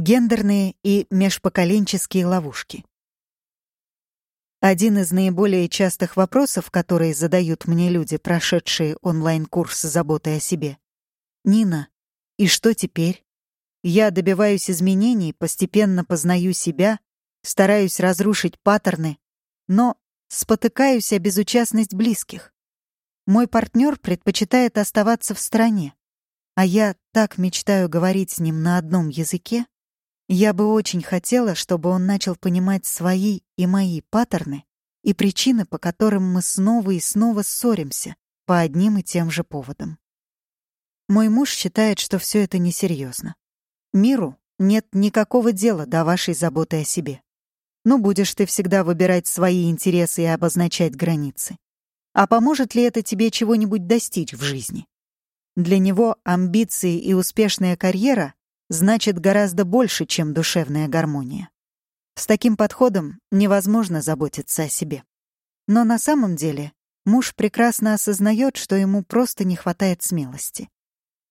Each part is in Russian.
Гендерные и межпоколенческие ловушки. Один из наиболее частых вопросов, которые задают мне люди, прошедшие онлайн-курс заботы о себе. «Нина, и что теперь? Я добиваюсь изменений, постепенно познаю себя, стараюсь разрушить паттерны, но спотыкаюсь о безучастность близких. Мой партнер предпочитает оставаться в стороне, а я так мечтаю говорить с ним на одном языке. Я бы очень хотела, чтобы он начал понимать свои и мои паттерны и причины, по которым мы снова и снова ссоримся по одним и тем же поводам. Мой муж считает, что все это несерьезно. Миру нет никакого дела до вашей заботы о себе. Ну, будешь ты всегда выбирать свои интересы и обозначать границы. А поможет ли это тебе чего-нибудь достичь в жизни? Для него амбиции и успешная карьера значат гораздо больше, чем душевная гармония. С таким подходом невозможно заботиться о себе. Но на самом деле муж прекрасно осознает, что ему просто не хватает смелости.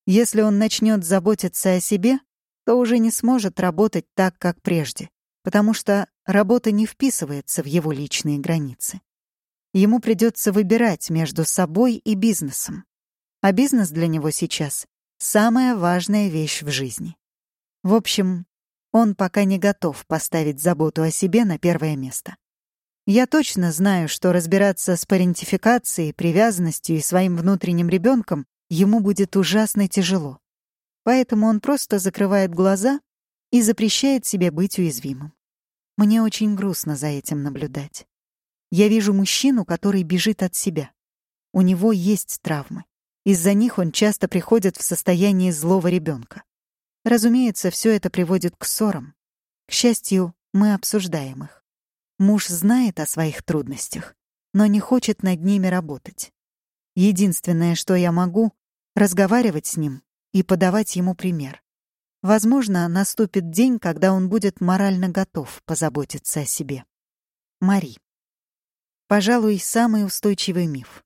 Если он начнет заботиться о себе, то уже не сможет работать так, как прежде, потому что работа не вписывается в его личные границы. Ему придется выбирать между собой и бизнесом. А бизнес для него сейчас — самая важная вещь в жизни. В общем, он пока не готов поставить заботу о себе на первое место. Я точно знаю, что разбираться с парентификацией, привязанностью и своим внутренним ребенком ему будет ужасно тяжело. Поэтому он просто закрывает глаза и запрещает себе быть уязвимым. Мне очень грустно за этим наблюдать. Я вижу мужчину, который бежит от себя. У него есть травмы. Из-за них он часто приходит в состояние злого ребенка. Разумеется, все это приводит к ссорам. К счастью, мы обсуждаем их. Муж знает о своих трудностях, но не хочет над ними работать. Единственное, что я могу — разговаривать с ним и подавать ему пример. Возможно, наступит день, когда он будет морально готов позаботиться о себе. Мари. Пожалуй, самый устойчивый миф.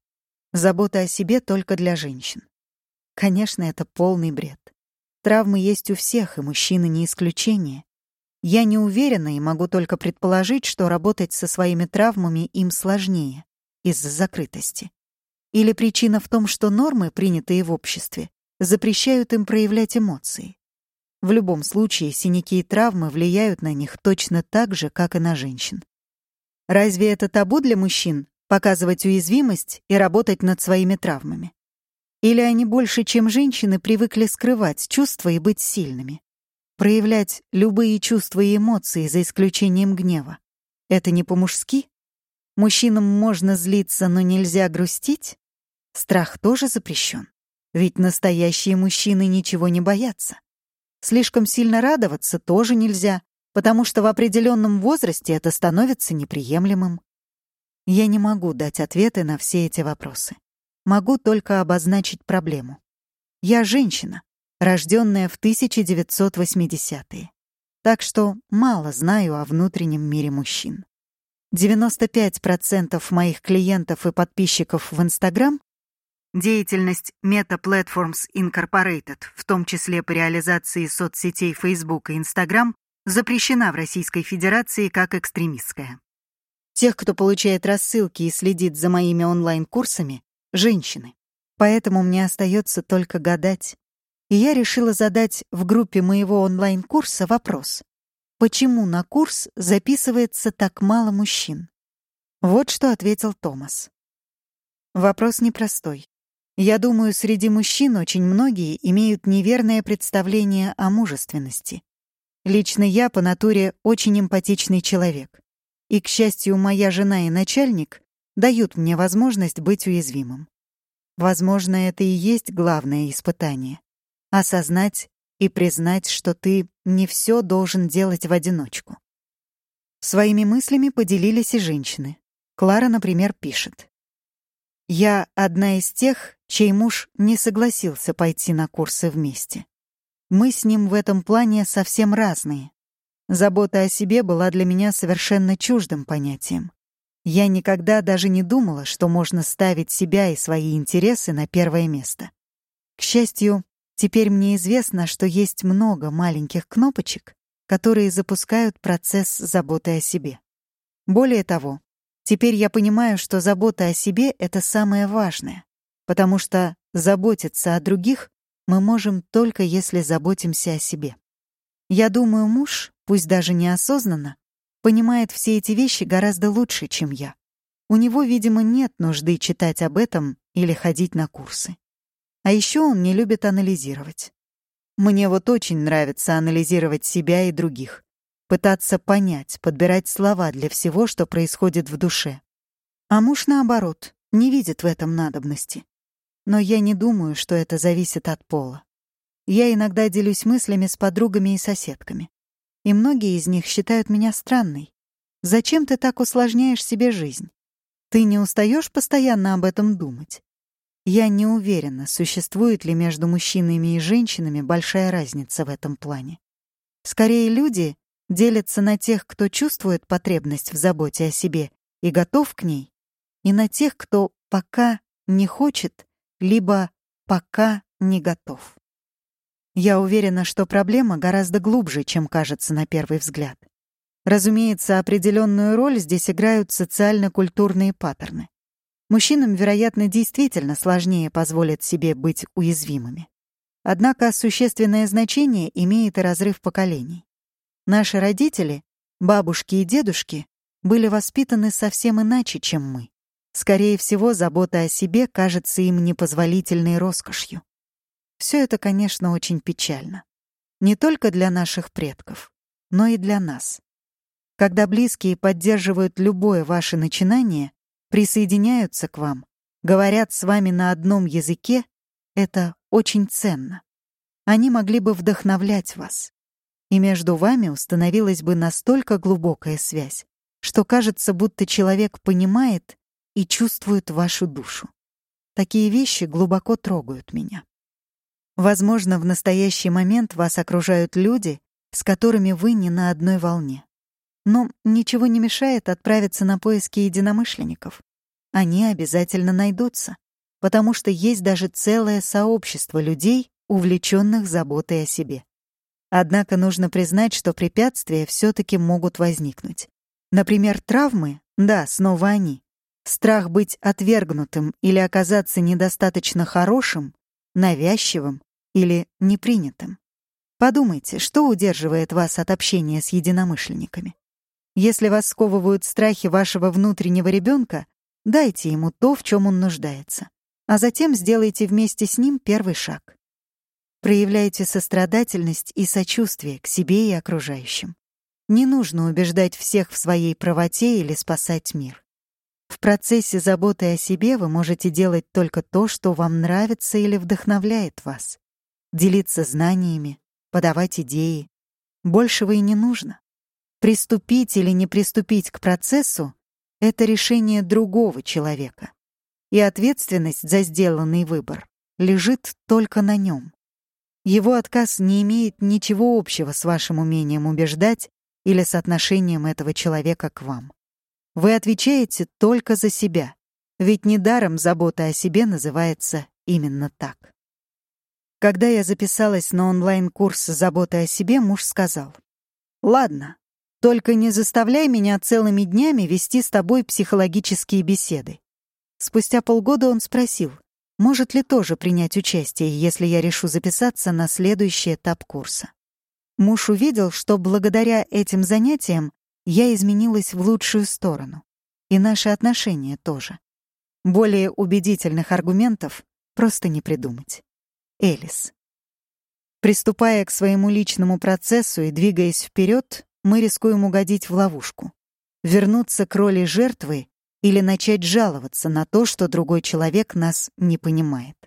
Забота о себе только для женщин. Конечно, это полный бред. Травмы есть у всех, и мужчины не исключение. Я не уверена и могу только предположить, что работать со своими травмами им сложнее из-за закрытости. Или причина в том, что нормы, принятые в обществе, запрещают им проявлять эмоции. В любом случае, синяки и травмы влияют на них точно так же, как и на женщин. Разве это табу для мужчин — показывать уязвимость и работать над своими травмами? Или они больше, чем женщины, привыкли скрывать чувства и быть сильными? Проявлять любые чувства и эмоции, за исключением гнева. Это не по-мужски? Мужчинам можно злиться, но нельзя грустить? Страх тоже запрещен. Ведь настоящие мужчины ничего не боятся. Слишком сильно радоваться тоже нельзя, потому что в определенном возрасте это становится неприемлемым. Я не могу дать ответы на все эти вопросы. Могу только обозначить проблему. Я женщина, рожденная в 1980-е. Так что мало знаю о внутреннем мире мужчин. 95% моих клиентов и подписчиков в Инстаграм Деятельность Meta Platforms Incorporated, в том числе по реализации соцсетей Facebook и Instagram, запрещена в Российской Федерации как экстремистская. Тех, кто получает рассылки и следит за моими онлайн-курсами, — женщины. Поэтому мне остается только гадать. И я решила задать в группе моего онлайн-курса вопрос. Почему на курс записывается так мало мужчин? Вот что ответил Томас. Вопрос непростой. Я думаю, среди мужчин очень многие имеют неверное представление о мужественности. Лично я по натуре очень эмпатичный человек. И, к счастью, моя жена и начальник дают мне возможность быть уязвимым. Возможно, это и есть главное испытание — осознать и признать, что ты не все должен делать в одиночку. Своими мыслями поделились и женщины. Клара, например, пишет. «Я одна из тех, чей муж не согласился пойти на курсы вместе. Мы с ним в этом плане совсем разные. Забота о себе была для меня совершенно чуждым понятием. Я никогда даже не думала, что можно ставить себя и свои интересы на первое место. К счастью, теперь мне известно, что есть много маленьких кнопочек, которые запускают процесс заботы о себе. Более того, теперь я понимаю, что забота о себе — это самое важное, потому что заботиться о других мы можем только если заботимся о себе. Я думаю, муж, пусть даже неосознанно, понимает все эти вещи гораздо лучше, чем я. У него, видимо, нет нужды читать об этом или ходить на курсы. А еще он не любит анализировать. Мне вот очень нравится анализировать себя и других, пытаться понять, подбирать слова для всего, что происходит в душе. А муж, наоборот, не видит в этом надобности. Но я не думаю, что это зависит от пола. Я иногда делюсь мыслями с подругами и соседками. И многие из них считают меня странной. Зачем ты так усложняешь себе жизнь? Ты не устаешь постоянно об этом думать? Я не уверена, существует ли между мужчинами и женщинами большая разница в этом плане. Скорее, люди делятся на тех, кто чувствует потребность в заботе о себе и готов к ней, и на тех, кто пока не хочет, либо пока не готов. Я уверена, что проблема гораздо глубже, чем кажется на первый взгляд. Разумеется, определенную роль здесь играют социально-культурные паттерны. Мужчинам, вероятно, действительно сложнее позволить себе быть уязвимыми. Однако существенное значение имеет и разрыв поколений. Наши родители, бабушки и дедушки, были воспитаны совсем иначе, чем мы. Скорее всего, забота о себе кажется им непозволительной роскошью. Все это, конечно, очень печально. Не только для наших предков, но и для нас. Когда близкие поддерживают любое ваше начинание, присоединяются к вам, говорят с вами на одном языке, это очень ценно. Они могли бы вдохновлять вас. И между вами установилась бы настолько глубокая связь, что кажется, будто человек понимает и чувствует вашу душу. Такие вещи глубоко трогают меня. Возможно, в настоящий момент вас окружают люди, с которыми вы не на одной волне. Но ничего не мешает отправиться на поиски единомышленников. Они обязательно найдутся, потому что есть даже целое сообщество людей, увлеченных заботой о себе. Однако нужно признать, что препятствия все-таки могут возникнуть. Например, травмы, да, снова они. Страх быть отвергнутым или оказаться недостаточно хорошим, навязчивым или непринятым. Подумайте, что удерживает вас от общения с единомышленниками? Если вас сковывают страхи вашего внутреннего ребенка, дайте ему то, в чем он нуждается, а затем сделайте вместе с ним первый шаг. Проявляйте сострадательность и сочувствие к себе и окружающим. Не нужно убеждать всех в своей правоте или спасать мир. В процессе заботы о себе вы можете делать только то, что вам нравится или вдохновляет вас. Делиться знаниями, подавать идеи. Большего и не нужно. Приступить или не приступить к процессу — это решение другого человека. И ответственность за сделанный выбор лежит только на нем. Его отказ не имеет ничего общего с вашим умением убеждать или с отношением этого человека к вам. Вы отвечаете только за себя, ведь недаром забота о себе называется именно так. Когда я записалась на онлайн-курс «Забота о себе», муж сказал, «Ладно, только не заставляй меня целыми днями вести с тобой психологические беседы. Спустя полгода он спросил, может ли тоже принять участие, если я решу записаться на следующий этап курса. Муж увидел, что благодаря этим занятиям я изменилась в лучшую сторону. И наши отношения тоже. Более убедительных аргументов просто не придумать. Элис. Приступая к своему личному процессу и двигаясь вперед, мы рискуем угодить в ловушку. Вернуться к роли жертвы или начать жаловаться на то, что другой человек нас не понимает.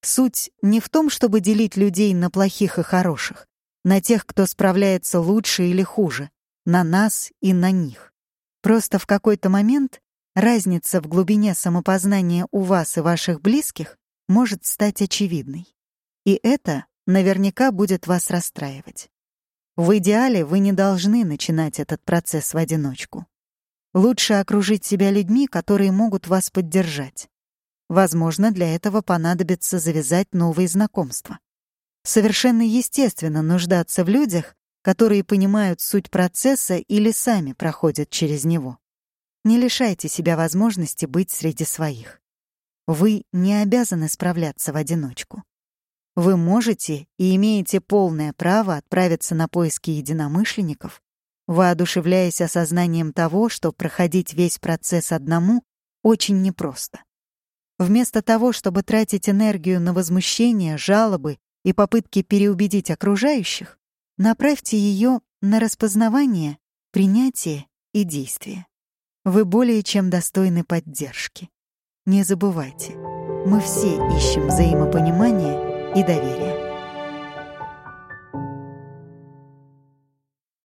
Суть не в том, чтобы делить людей на плохих и хороших, на тех, кто справляется лучше или хуже, на нас и на них. Просто в какой-то момент разница в глубине самопознания у вас и ваших близких может стать очевидной. И это наверняка будет вас расстраивать. В идеале вы не должны начинать этот процесс в одиночку. Лучше окружить себя людьми, которые могут вас поддержать. Возможно, для этого понадобится завязать новые знакомства. Совершенно естественно нуждаться в людях, которые понимают суть процесса или сами проходят через него. Не лишайте себя возможности быть среди своих. Вы не обязаны справляться в одиночку. Вы можете и имеете полное право отправиться на поиски единомышленников, воодушевляясь осознанием того, что проходить весь процесс одному очень непросто. Вместо того, чтобы тратить энергию на возмущение, жалобы и попытки переубедить окружающих, направьте ее на распознавание, принятие и действие. Вы более чем достойны поддержки. Не забывайте, мы все ищем взаимопонимание и доверие.